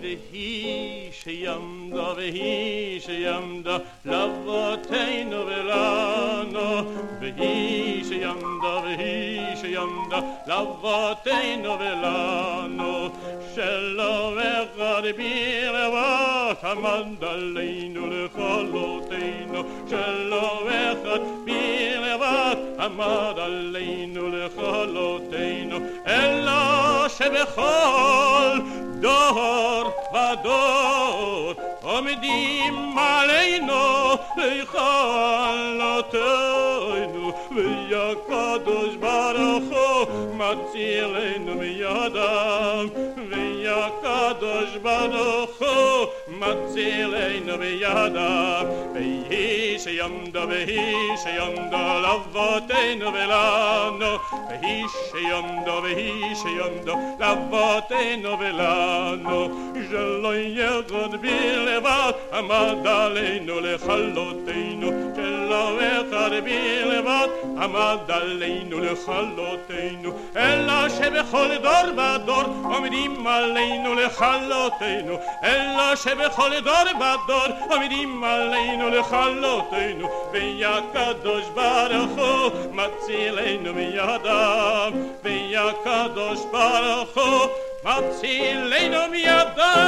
Vehi sheyamda, vehi sheyamda, lavateinu velano. Vehi sheyamda, vehi sheyamda, lavateinu velano. Shelo echad bireva, tamanda עמד עלינו לכלותנו. אלא שבכל דור ודור עומדים עלינו לכלותנו והקדוש ברוך הוא מצילנו מידם והקדוש ברוך הוא מצילנו בידם ויהי שיעמדו ויהי שיעמדו לאבותינו ולנו ויהי שיעמדו ויהי שיעמדו לאבותינו ולנו שלא יגוד בלבד עמד עלינו לכלותנו שלא אחד בלבד עמד עלינו לכלותנו אלא שבכל דור ודור עומדים עלינו לכלותנו אלא שבכל דור ודור עומדים עלינו לכלותנו והקדוש ברוך הוא מצילנו מידם והקדוש ברוך הוא מצילנו מידם